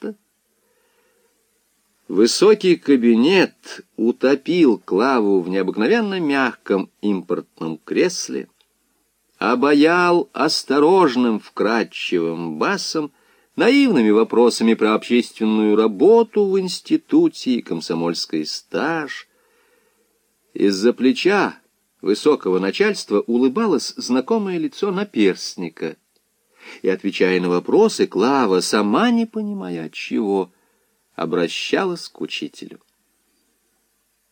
просто. Высокий кабинет утопил Клаву в необыкновенно мягком импортном кресле, обаял осторожным вкрадчивым басом, наивными вопросами про общественную работу в институте и комсомольский стаж. Из-за плеча высокого начальства улыбалось знакомое лицо наперстника. И, отвечая на вопросы, Клава, сама не понимая чего, обращалась к учителю.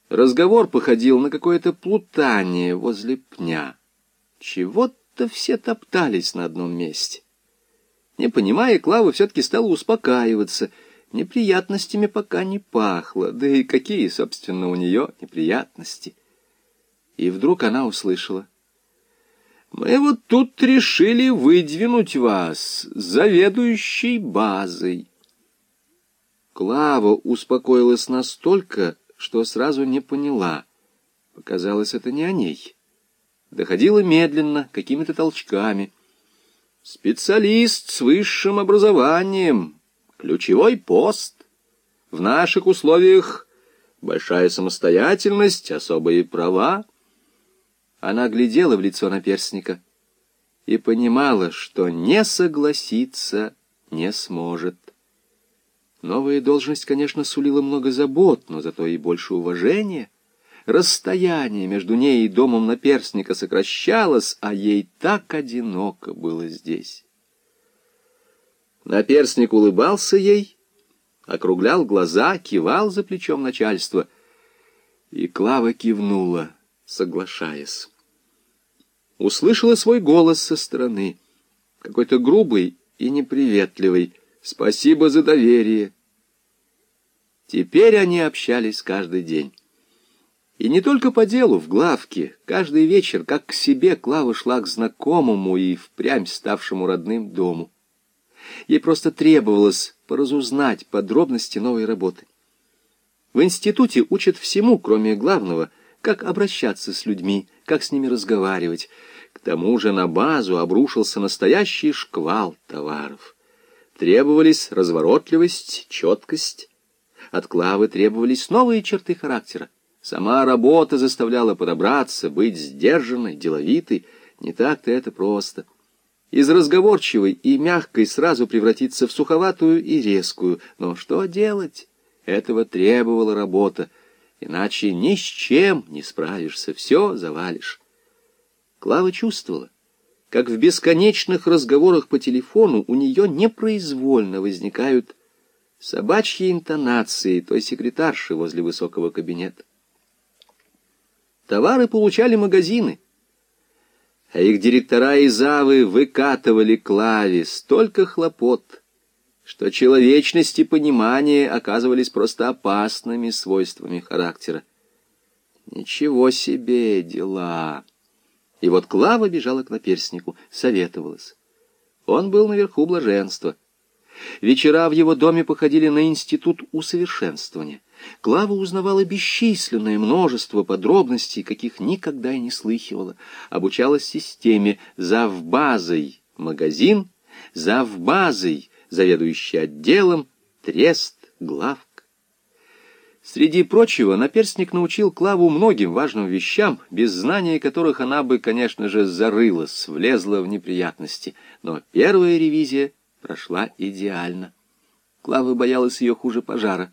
Разговор походил на какое-то плутание возле пня. Чего-то все топтались на одном месте. Не понимая, Клава все-таки стала успокаиваться. Неприятностями пока не пахло. Да и какие, собственно, у нее неприятности? И вдруг она услышала. «Мы вот тут решили выдвинуть вас заведующей базой». Клава успокоилась настолько, что сразу не поняла. Показалось, это не о ней. Доходило медленно, какими-то толчками. Специалист с высшим образованием, ключевой пост. В наших условиях большая самостоятельность, особые права. Она глядела в лицо наперстника и понимала, что не согласиться не сможет. Новая должность, конечно, сулила много забот, но зато и больше уважения. Расстояние между ней и домом наперстника сокращалось, а ей так одиноко было здесь. Наперстник улыбался ей, округлял глаза, кивал за плечом начальства, и Клава кивнула, соглашаясь. Услышала свой голос со стороны, какой-то грубый и неприветливый, Спасибо за доверие. Теперь они общались каждый день. И не только по делу, в главке. Каждый вечер, как к себе, Клава шла к знакомому и впрямь ставшему родным дому. Ей просто требовалось поразузнать подробности новой работы. В институте учат всему, кроме главного, как обращаться с людьми, как с ними разговаривать. К тому же на базу обрушился настоящий шквал товаров. Требовались разворотливость, четкость. От Клавы требовались новые черты характера. Сама работа заставляла подобраться, быть сдержанной, деловитой. Не так-то это просто. Из разговорчивой и мягкой сразу превратиться в суховатую и резкую. Но что делать? Этого требовала работа. Иначе ни с чем не справишься, все завалишь. Клава чувствовала как в бесконечных разговорах по телефону у нее непроизвольно возникают собачьи интонации той секретарши возле высокого кабинета. Товары получали магазины, а их директора и завы выкатывали клави столько хлопот, что человечность и понимание оказывались просто опасными свойствами характера. Ничего себе дела! И вот Клава бежала к наперснику, советовалась. Он был наверху блаженства. Вечера в его доме походили на институт усовершенствования. Клава узнавала бесчисленное множество подробностей, каких никогда и не слыхивала. Обучалась системе «завбазой» — магазин, «завбазой» — заведующий отделом, трест, глав Среди прочего, наперстник научил Клаву многим важным вещам, без знания которых она бы, конечно же, зарылась, влезла в неприятности. Но первая ревизия прошла идеально. Клава боялась ее хуже пожара.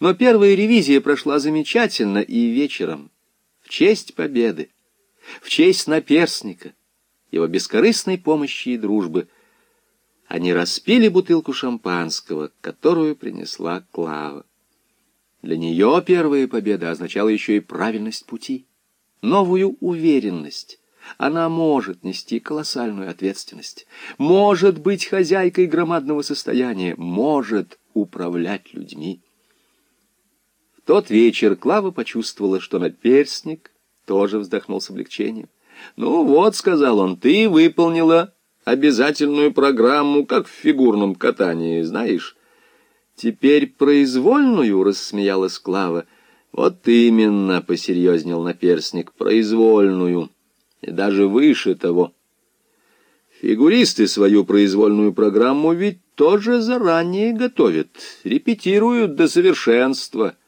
Но первая ревизия прошла замечательно и вечером, в честь победы, в честь наперстника, его бескорыстной помощи и дружбы. Они распили бутылку шампанского, которую принесла Клава. Для нее первая победа означала еще и правильность пути, новую уверенность. Она может нести колоссальную ответственность, может быть хозяйкой громадного состояния, может управлять людьми. В тот вечер Клава почувствовала, что наперстник тоже вздохнул с облегчением. «Ну вот», — сказал он, — «ты выполнила обязательную программу, как в фигурном катании, знаешь». «Теперь произвольную?» — рассмеялась Клава. «Вот именно», — посерьезнел наперсник, — «произвольную. И даже выше того. Фигуристы свою произвольную программу ведь тоже заранее готовят, репетируют до совершенства —